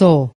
soul.